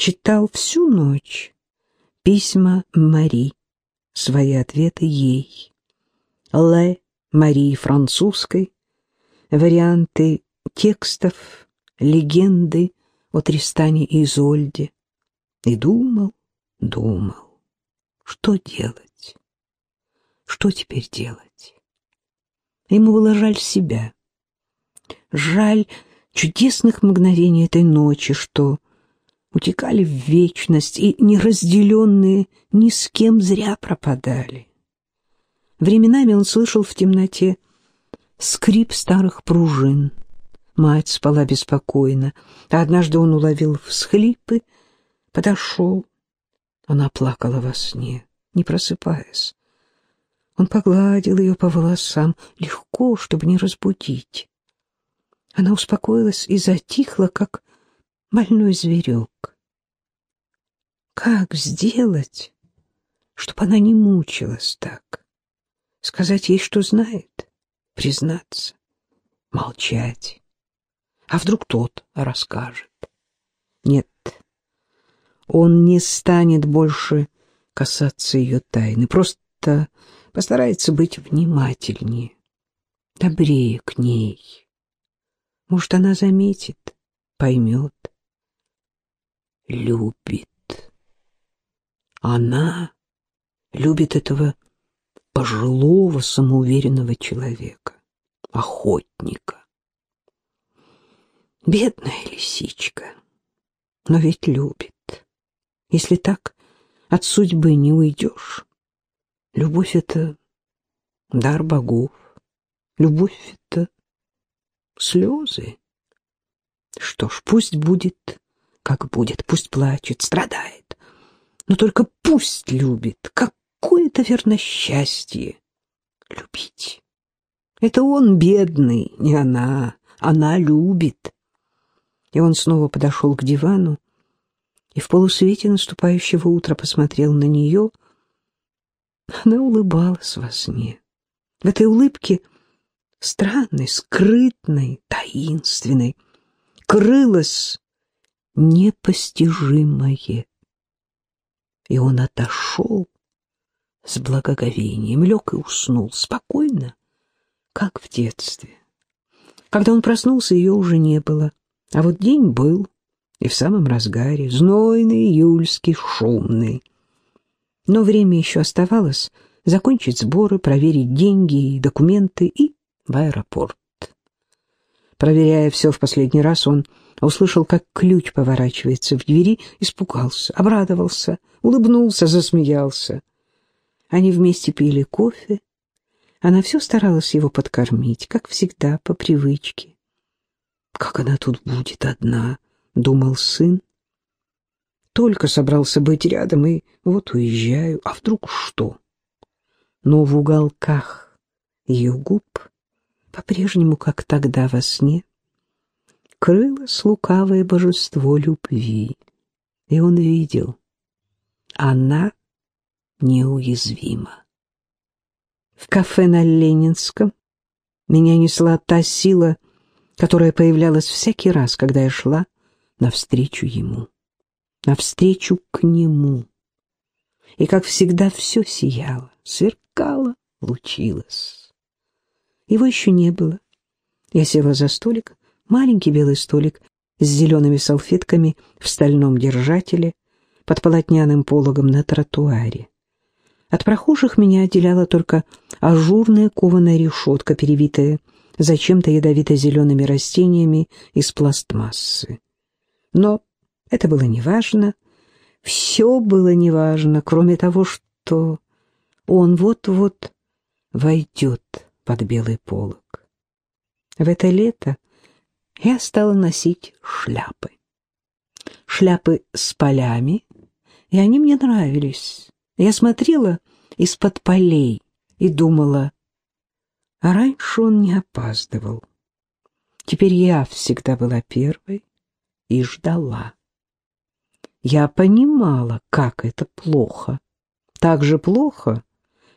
читал всю ночь письма Мари, свои ответы ей. Ле Марии французской, варианты текстов, легенды о Тристане и Изольде. И думал, думал, что делать, что теперь делать. Ему было жаль себя, жаль чудесных мгновений этой ночи, что утекали в вечность и, неразделенные, ни с кем зря пропадали. Временами он слышал в темноте скрип старых пружин. Мать спала беспокойно, а однажды он уловил всхлипы, подошел. Она плакала во сне, не просыпаясь. Он погладил ее по волосам, легко, чтобы не разбудить. Она успокоилась и затихла, как больной зверек. Как сделать, чтобы она не мучилась так? Сказать ей, что знает, признаться, молчать. А вдруг тот расскажет? Нет, он не станет больше касаться ее тайны, просто постарается быть внимательнее, добрее к ней. Может, она заметит, поймет, любит. Она любит этого пожилого самоуверенного человека, охотника. Бедная лисичка, но ведь любит. Если так, от судьбы не уйдешь. Любовь — это дар богов. Любовь — это слезы. Что ж, пусть будет, как будет, пусть плачет, страдает. Но только пусть любит. Какое-то верно счастье любить. Это он бедный, не она. Она любит. И он снова подошел к дивану и в полусвете наступающего утра посмотрел на нее. Она улыбалась во сне. В этой улыбке странной, скрытной, таинственной, крылось непостижимое. И он отошел с благоговением, лег и уснул спокойно, как в детстве. Когда он проснулся, ее уже не было, а вот день был, и в самом разгаре, знойный, июльский, шумный. Но время еще оставалось закончить сборы, проверить деньги и документы и в аэропорт. Проверяя все в последний раз, он услышал, как ключ поворачивается в двери, испугался, обрадовался, улыбнулся, засмеялся. Они вместе пили кофе. Она все старалась его подкормить, как всегда, по привычке. «Как она тут будет одна?» — думал сын. «Только собрался быть рядом, и вот уезжаю. А вдруг что?» Но в уголках ее губ по-прежнему, как тогда во сне, крылось лукавое божество любви. И он видел, она неуязвима. В кафе на Ленинском меня несла та сила, которая появлялась всякий раз, когда я шла навстречу ему, навстречу к нему. И, как всегда, все сияло, сверкало, лучилось. Его еще не было. Я села за столик, маленький белый столик с зелеными салфетками в стальном держателе под полотняным пологом на тротуаре. От прохожих меня отделяла только ажурная кованая решетка, перевитая зачем-то ядовито-зелеными растениями из пластмассы. Но это было неважно. Все было неважно, кроме того, что он вот-вот войдет под белый полог. В это лето я стала носить шляпы. Шляпы с полями, и они мне нравились. Я смотрела из-под полей и думала, а раньше он не опаздывал. Теперь я всегда была первой и ждала. Я понимала, как это плохо. Так же плохо,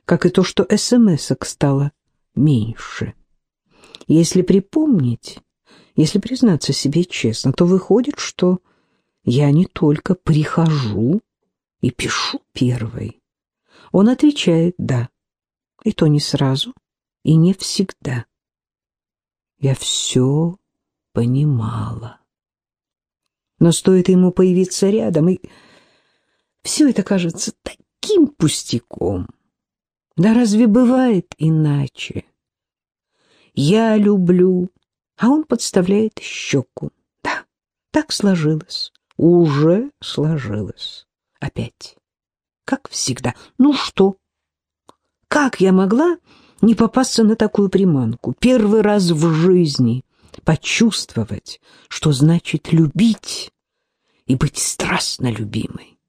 как и то, что СМСок стало меньше. Если припомнить, если признаться себе честно, то выходит, что я не только прихожу и пишу первой. Он отвечает «да», и то не сразу, и не всегда. Я все понимала. Но стоит ему появиться рядом, и все это кажется таким пустяком. Да разве бывает иначе? Я люблю, а он подставляет щеку. Да, так сложилось, уже сложилось. Опять, как всегда. Ну что? Как я могла не попасться на такую приманку? Первый раз в жизни почувствовать, что значит любить и быть страстно любимой.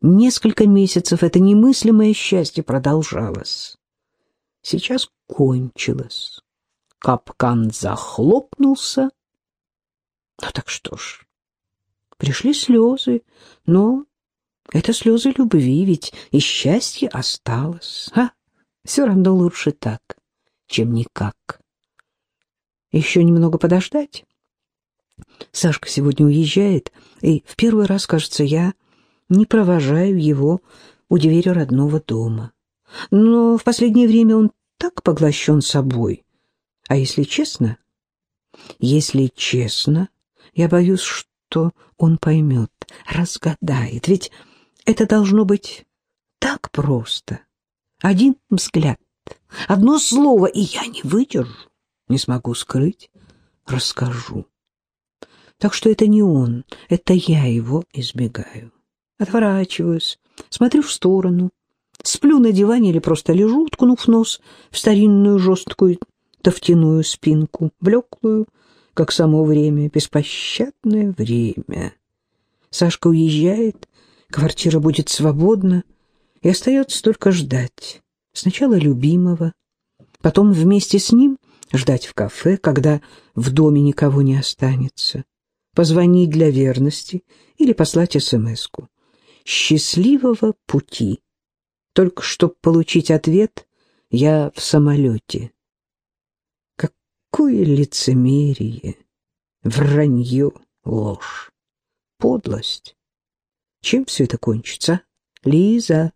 Несколько месяцев это немыслимое счастье продолжалось. Сейчас кончилось. Капкан захлопнулся. Ну так что ж, пришли слезы, но это слезы любви, ведь и счастье осталось. А, все равно лучше так, чем никак. Еще немного подождать. Сашка сегодня уезжает, и в первый раз, кажется, я не провожаю его у двери родного дома. Но в последнее время он так поглощен собой. А если честно? Если честно, я боюсь, что он поймет, разгадает. Ведь это должно быть так просто. Один взгляд, одно слово, и я не выдержу не смогу скрыть, расскажу. Так что это не он, это я его избегаю. Отворачиваюсь, смотрю в сторону, сплю на диване или просто лежу, уткнув нос в старинную жесткую тофтяную спинку, блеклую, как само время, беспощадное время. Сашка уезжает, квартира будет свободна, и остается только ждать. Сначала любимого, потом вместе с ним ждать в кафе, когда в доме никого не останется, позвонить для верности или послать смс-ку. Счастливого пути. Только чтобы получить ответ, я в самолете. Какое лицемерие, вранье, ложь, подлость. Чем все это кончится, Лиза?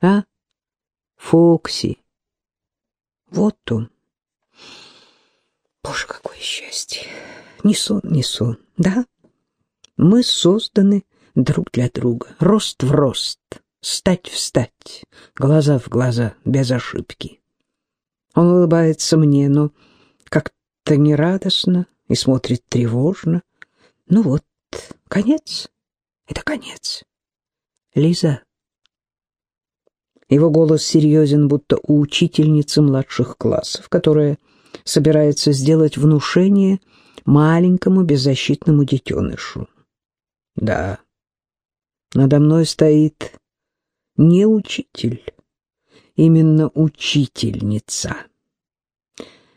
А? Фокси. Вот он. Боже, какое счастье! Не сон, не сон, да? Мы созданы друг для друга, рост в рост, стать в стать, глаза в глаза, без ошибки. Он улыбается мне, но как-то нерадостно и смотрит тревожно. Ну вот, конец. Это конец. Лиза. Его голос серьезен, будто у учительницы младших классов, которая собирается сделать внушение маленькому беззащитному детенышу. Да, надо мной стоит не учитель, именно учительница.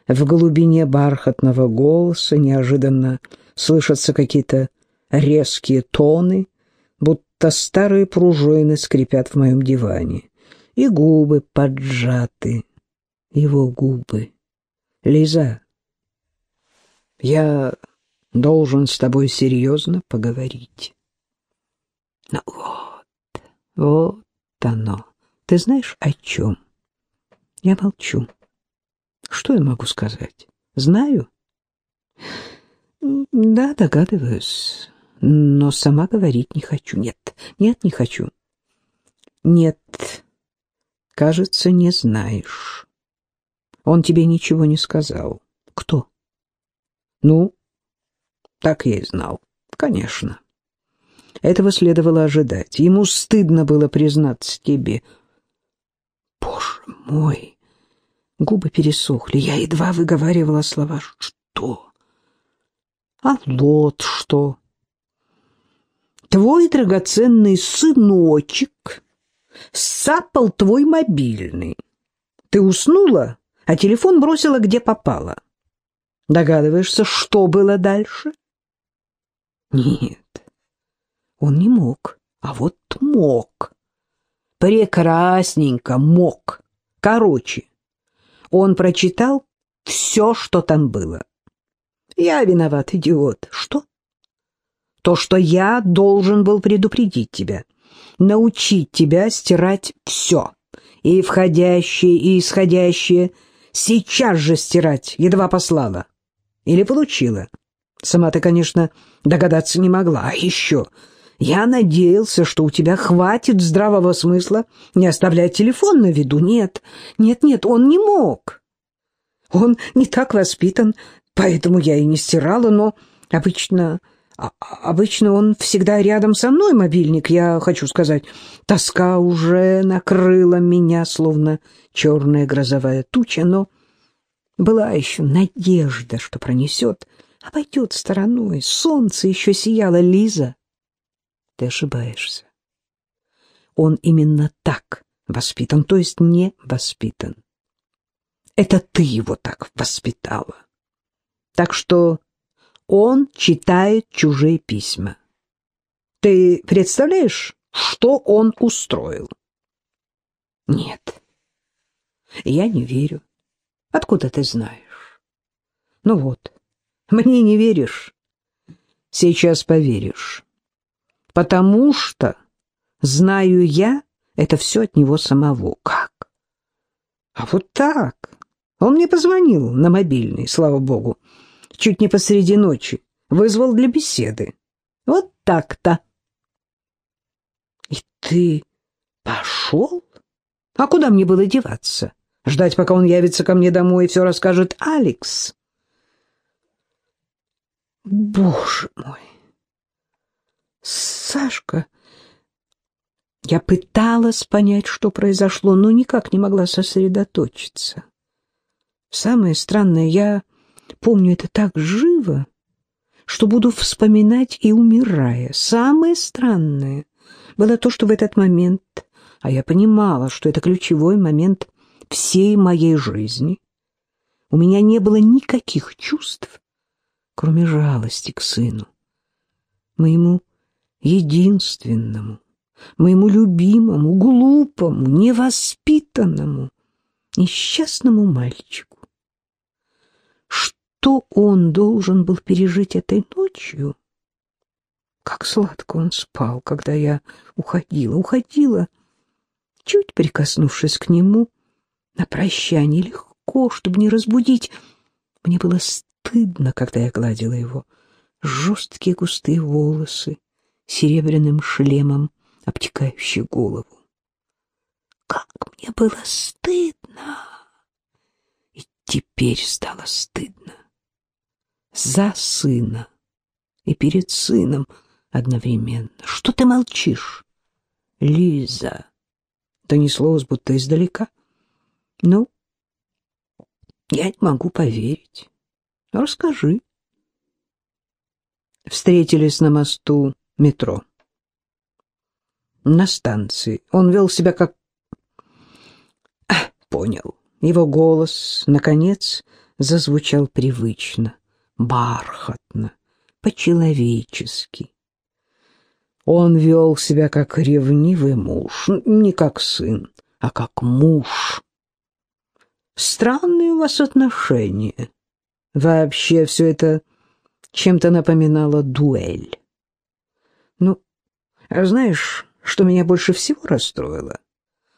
В глубине бархатного голоса неожиданно слышатся какие-то резкие тоны, будто старые пружины скрипят в моем диване, и губы поджаты, его губы. Лиза, я должен с тобой серьезно поговорить. Ну вот, вот оно. Ты знаешь, о чем? Я молчу. Что я могу сказать? Знаю? Да, догадываюсь, но сама говорить не хочу. Нет, нет, не хочу. Нет, кажется, не знаешь. Он тебе ничего не сказал. Кто? Ну, так я и знал. Конечно. Этого следовало ожидать. Ему стыдно было признаться тебе. Боже мой! Губы пересохли. Я едва выговаривала слова. Что? А вот что? Твой драгоценный сыночек сапал твой мобильный. Ты уснула? а телефон бросила где попало. Догадываешься, что было дальше? Нет, он не мог, а вот мог. Прекрасненько мог. Короче, он прочитал все, что там было. Я виноват, идиот. Что? То, что я должен был предупредить тебя, научить тебя стирать все, и входящее, и исходящее, сейчас же стирать, едва послала. Или получила. Сама ты, конечно, догадаться не могла. А еще я надеялся, что у тебя хватит здравого смысла не оставлять телефон на виду. Нет, нет, нет, он не мог. Он не так воспитан, поэтому я и не стирала, но обычно... А, обычно он всегда рядом со мной, мобильник, я хочу сказать. Тоска уже накрыла меня, словно черная грозовая туча, но была еще надежда, что пронесет, обойдет стороной. Солнце еще сияло, Лиза. Ты ошибаешься. Он именно так воспитан, то есть не воспитан. Это ты его так воспитала. Так что он читает чужие письма. Ты представляешь, что он устроил? Нет, я не верю. Откуда ты знаешь? Ну вот, мне не веришь. Сейчас поверишь. Потому что, знаю я, это все от него самого. Как? А вот так. Он мне позвонил на мобильный, слава богу чуть не посреди ночи, вызвал для беседы. Вот так-то. И ты пошел? А куда мне было деваться? Ждать, пока он явится ко мне домой и все расскажет Алекс? Боже мой! Сашка... Я пыталась понять, что произошло, но никак не могла сосредоточиться. Самое странное, я Помню это так живо, что буду вспоминать и умирая. Самое странное было то, что в этот момент, а я понимала, что это ключевой момент всей моей жизни, у меня не было никаких чувств, кроме жалости к сыну, моему единственному, моему любимому, глупому, невоспитанному, несчастному мальчику что он должен был пережить этой ночью? Как сладко он спал, когда я уходила, уходила, чуть прикоснувшись к нему, на прощание легко, чтобы не разбудить. Мне было стыдно, когда я гладила его. Жесткие густые волосы, серебряным шлемом, обтекающие голову. Как мне было стыдно! И теперь стало стыдно за сына и перед сыном одновременно. Что ты молчишь? Лиза. Донеслось будто издалека. Ну, я не могу поверить. Расскажи. Встретились на мосту метро. На станции. Он вел себя как... А, понял. Его голос, наконец, зазвучал привычно бархатно, по-человечески. Он вел себя как ревнивый муж, не как сын, а как муж. Странные у вас отношения. Вообще все это чем-то напоминало дуэль. Ну, знаешь, что меня больше всего расстроило?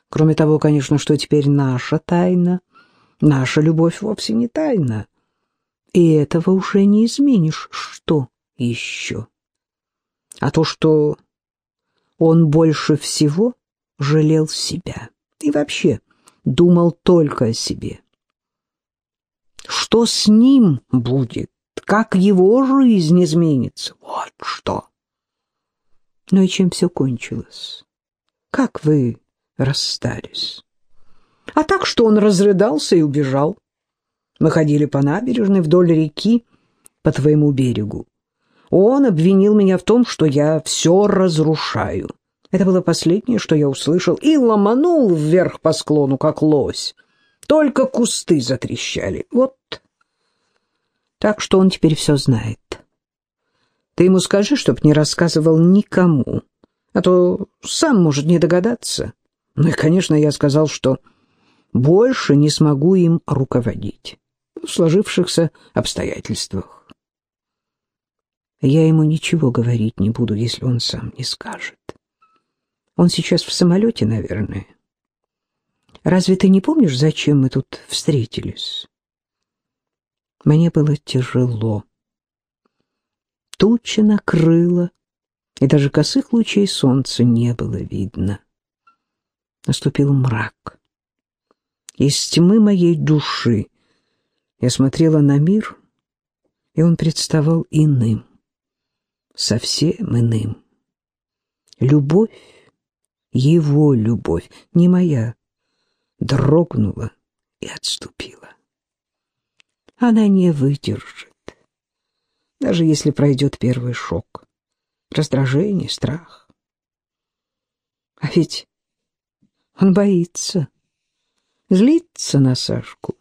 Кроме того, конечно, что теперь наша тайна, наша любовь вовсе не тайна. И этого уже не изменишь. Что еще? А то, что он больше всего жалел себя. И вообще думал только о себе. Что с ним будет? Как его жизнь изменится? Вот что. Ну и чем все кончилось? Как вы расстались? А так, что он разрыдался и убежал. Мы ходили по набережной вдоль реки по твоему берегу. Он обвинил меня в том, что я все разрушаю. Это было последнее, что я услышал, и ломанул вверх по склону, как лось. Только кусты затрещали. Вот. Так что он теперь все знает. Ты ему скажи, чтоб не рассказывал никому, а то сам может не догадаться. Ну и, конечно, я сказал, что больше не смогу им руководить в сложившихся обстоятельствах. Я ему ничего говорить не буду, если он сам не скажет. Он сейчас в самолете, наверное. Разве ты не помнишь, зачем мы тут встретились? Мне было тяжело. Туча накрыла, и даже косых лучей солнца не было видно. Наступил мрак. Из тьмы моей души я смотрела на мир, и он представал иным, совсем иным. Любовь, его любовь, не моя, дрогнула и отступила. Она не выдержит, даже если пройдет первый шок, раздражение, страх. А ведь он боится, злится на Сашку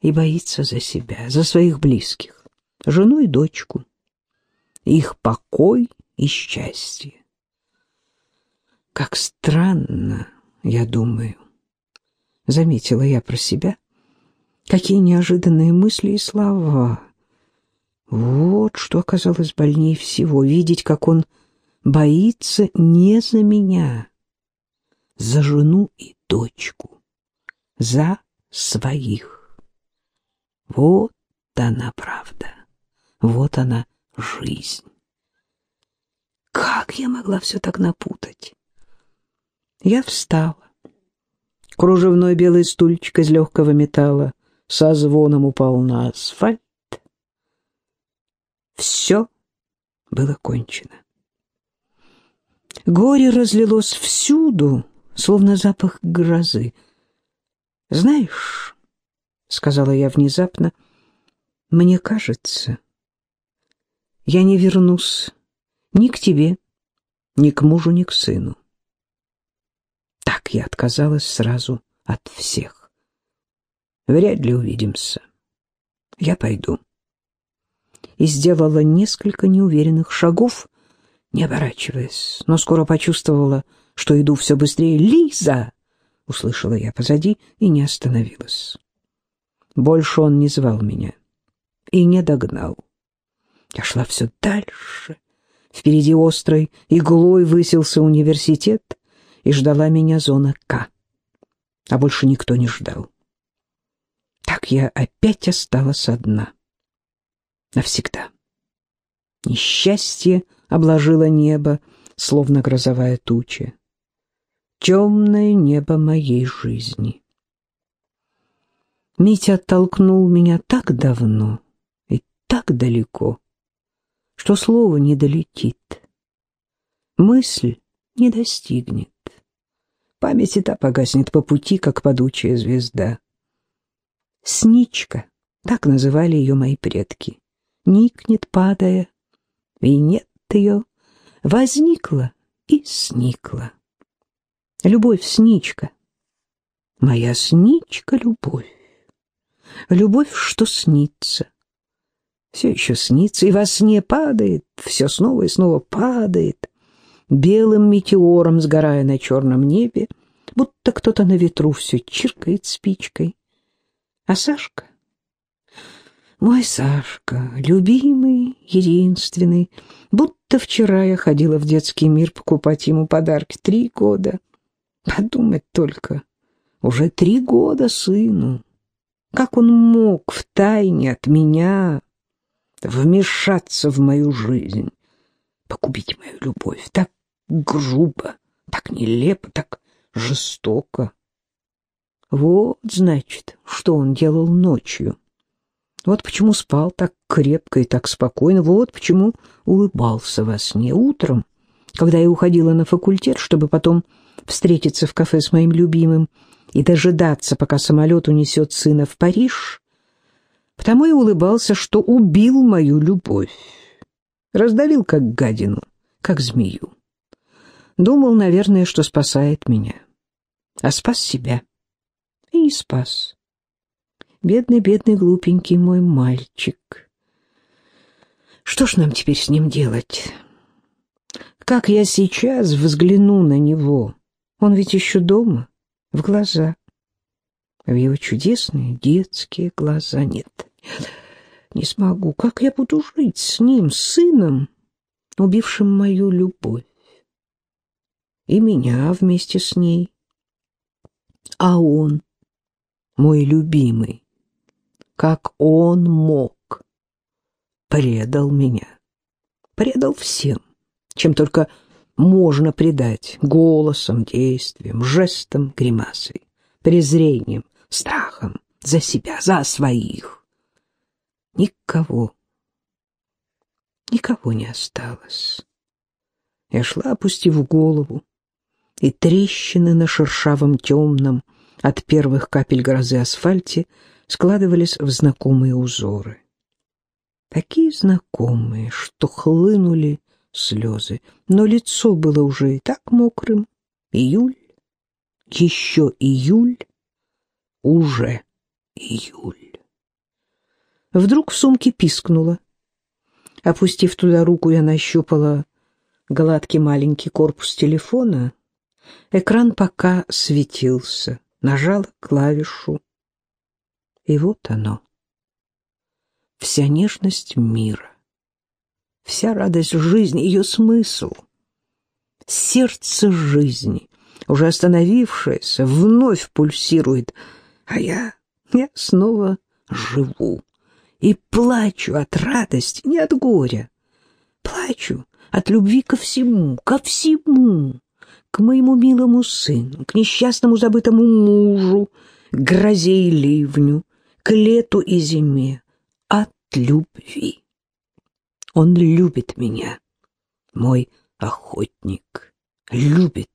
и боится за себя, за своих близких, жену и дочку, их покой и счастье. Как странно, я думаю, заметила я про себя, какие неожиданные мысли и слова. Вот что оказалось больнее всего, видеть, как он боится не за меня, за жену и дочку, за своих. Вот она правда, вот она жизнь. Как я могла все так напутать? Я встала. Кружевной белый стульчик из легкого металла со звоном упал на асфальт. Все было кончено. Горе разлилось всюду, словно запах грозы. «Знаешь», — сказала я внезапно, — «мне кажется, я не вернусь ни к тебе, ни к мужу, ни к сыну. Так я отказалась сразу от всех. Вряд ли увидимся. Я пойду. И сделала несколько неуверенных шагов, не оборачиваясь, но скоро почувствовала, что иду все быстрее. «Лиза!» — услышала я позади и не остановилась. Больше он не звал меня и не догнал. Я шла все дальше. Впереди острой иглой высился университет, и ждала меня зона К. А больше никто не ждал. Так я опять осталась одна. Навсегда. Несчастье обложило небо, словно грозовая туча. Темное небо моей жизни. Митя оттолкнул меня так давно и так далеко, что слово не долетит. Мысль не достигнет. Память и та погаснет по пути, как падучая звезда. Сничка, так называли ее мои предки, никнет, падая, и нет ее, возникла и сникла. Любовь сничка, моя сничка любовь, любовь, что снится, все еще снится, и во сне падает, все снова и снова падает, белым метеором сгорая на черном небе, будто кто-то на ветру все чиркает спичкой. А Сашка? Мой Сашка, любимый, единственный, будто вчера я ходила в детский мир покупать ему подарки. Три года. Подумать только, уже три года сыну. Как он мог втайне от меня вмешаться в мою жизнь, погубить мою любовь так грубо, так нелепо, так жестоко. Вот, значит, что он делал ночью. Вот почему спал так крепко и так спокойно, вот почему улыбался во сне утром, когда я уходила на факультет, чтобы потом встретиться в кафе с моим любимым и дожидаться, пока самолет унесет сына в Париж, потому и улыбался, что убил мою любовь, раздавил как гадину, как змею. Думал, наверное, что спасает меня. А спас себя. И не спас. Бедный, бедный, глупенький мой мальчик. Что ж нам теперь с ним делать? Как я сейчас взгляну на него? Он ведь еще дома, в глаза. В его чудесные детские глаза нет. Не смогу. Как я буду жить с ним, с сыном, убившим мою любовь? И меня вместе с ней. А он, мой любимый, как он мог, предал меня. Предал всем, чем только можно предать голосом, действием, жестом, гримасой, презрением, страхом за себя, за своих. Никого, никого не осталось. Я шла, опустив голову, и трещины на шершавом темном от первых капель грозы асфальте складывались в знакомые узоры. Такие знакомые, что хлынули слезы, но лицо было уже и так мокрым. Июль, еще июль, уже июль. Вдруг в сумке пискнуло. Опустив туда руку, я нащупала гладкий маленький корпус телефона. Экран пока светился. Нажала клавишу. И вот оно. Вся нежность мира вся радость жизни, ее смысл. Сердце жизни, уже остановившееся, вновь пульсирует, а я, я снова живу и плачу от радости, не от горя. Плачу от любви ко всему, ко всему, к моему милому сыну, к несчастному забытому мужу, к грозе и ливню, к лету и зиме, от любви. Он любит меня, мой охотник, любит.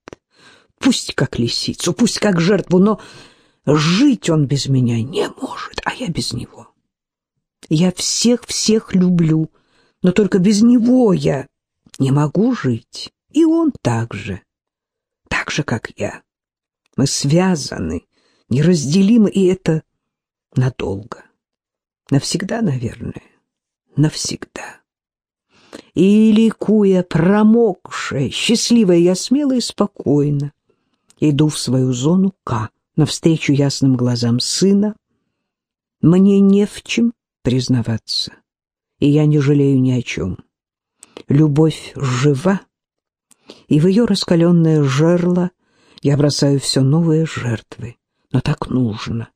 Пусть как лисицу, пусть как жертву, но жить он без меня не может, а я без него. Я всех-всех люблю, но только без него я не могу жить. И он так же, так же, как я. Мы связаны, неразделимы, и это надолго. Навсегда, наверное, навсегда и, ликуя, промокшая, счастливая, я смело и спокойно иду в свою зону К, навстречу ясным глазам сына. Мне не в чем признаваться, и я не жалею ни о чем. Любовь жива, и в ее раскаленное жерло я бросаю все новые жертвы. Но так нужно,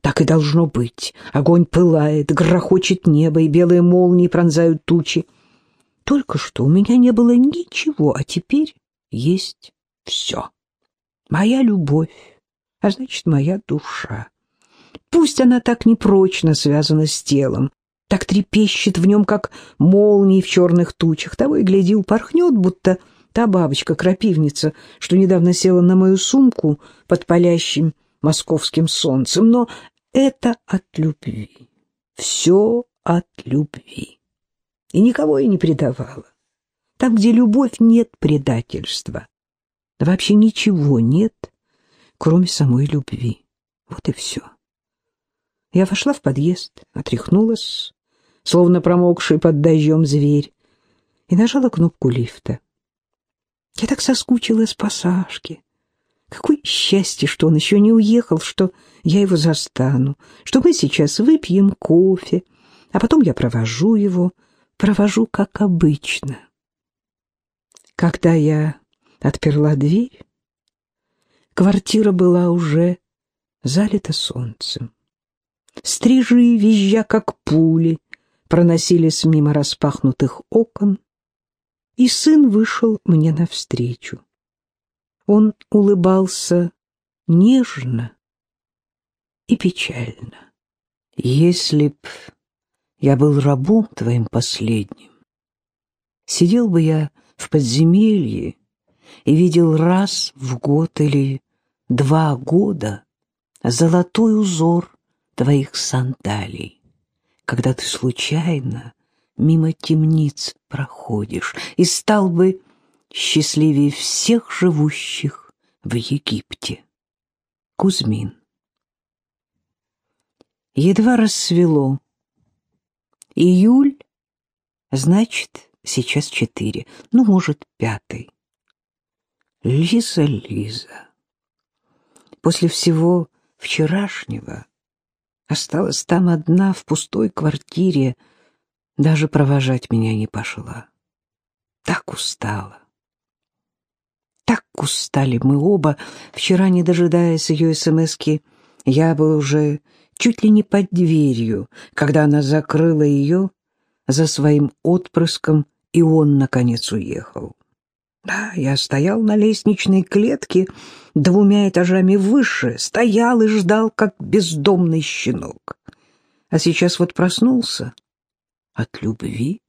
так и должно быть. Огонь пылает, грохочет небо, и белые молнии пронзают тучи. Только что у меня не было ничего, а теперь есть все. Моя любовь, а значит, моя душа. Пусть она так непрочно связана с телом, так трепещет в нем, как молнии в черных тучах, того и гляди, упорхнет, будто та бабочка-крапивница, что недавно села на мою сумку под палящим московским солнцем. Но это от любви. Все от любви и никого я не предавала. Там, где любовь, нет предательства. вообще ничего нет, кроме самой любви. Вот и все. Я вошла в подъезд, отряхнулась, словно промокший под дождем зверь, и нажала кнопку лифта. Я так соскучилась по Сашке. Какое счастье, что он еще не уехал, что я его застану, что мы сейчас выпьем кофе, а потом я провожу его, провожу как обычно. Когда я отперла дверь, квартира была уже залита солнцем. Стрижи, визжа как пули, проносились мимо распахнутых окон, и сын вышел мне навстречу. Он улыбался нежно и печально. Если б я был рабом твоим последним. Сидел бы я в подземелье и видел раз в год или два года золотой узор твоих сандалий, когда ты случайно мимо темниц проходишь, и стал бы счастливее всех живущих в Египте. Кузьмин. Едва рассвело, Июль, значит, сейчас четыре, ну, может, пятый. Лиза, Лиза, после всего вчерашнего Осталась там одна в пустой квартире, даже провожать меня не пошла. Так устала. Так устали мы оба. Вчера, не дожидаясь ее смски, я был уже чуть ли не под дверью, когда она закрыла ее за своим отпрыском, и он, наконец, уехал. Да, я стоял на лестничной клетке двумя этажами выше, стоял и ждал, как бездомный щенок. А сейчас вот проснулся от любви.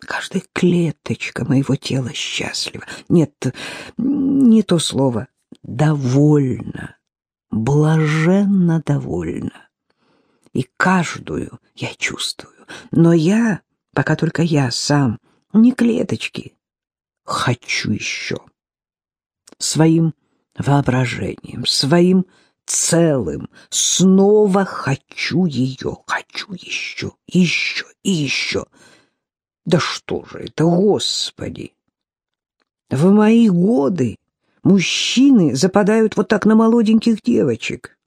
Каждая клеточка моего тела счастлива. Нет, не то слово. Довольна, блаженно довольна. И каждую я чувствую. Но я, пока только я сам, не клеточки, хочу еще. Своим воображением, своим целым, снова хочу ее, хочу еще, еще и еще. Да что же это, Господи! В мои годы мужчины западают вот так на молоденьких девочек.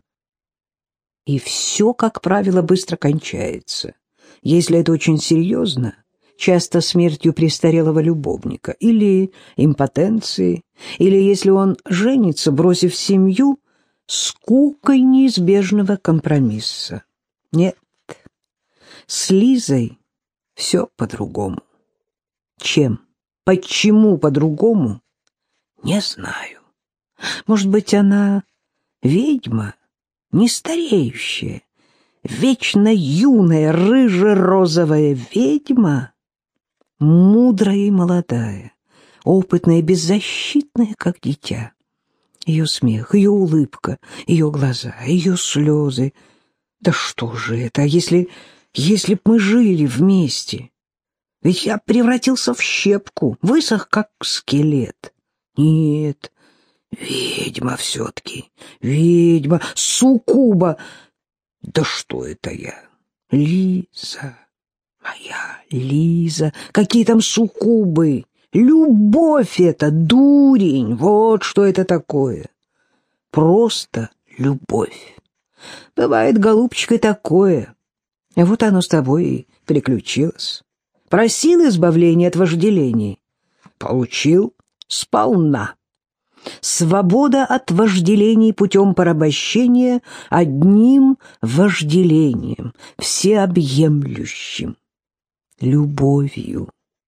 И все, как правило, быстро кончается. Если это очень серьезно, часто смертью престарелого любовника, или импотенцией, или, если он женится, бросив семью, скукой неизбежного компромисса. Нет, с Лизой все по-другому. Чем, почему по-другому, не знаю. Может быть, она ведьма, не стареющая, вечно юная, рыже-розовая ведьма, мудрая и молодая, опытная беззащитная, как дитя. Ее смех, ее улыбка, ее глаза, ее слезы. Да что же это, если, если б мы жили вместе? Ведь я превратился в щепку, высох, как скелет. Нет, ведьма все-таки, ведьма, суккуба. Да что это я? Лиза, моя Лиза, какие там суккубы? Любовь это, дурень, вот что это такое. Просто любовь. Бывает, голубчик, и такое. Вот оно с тобой и приключилось. Просил избавления от вожделений. Получил сполна. Свобода от вожделений путем порабощения одним вожделением, всеобъемлющим, любовью.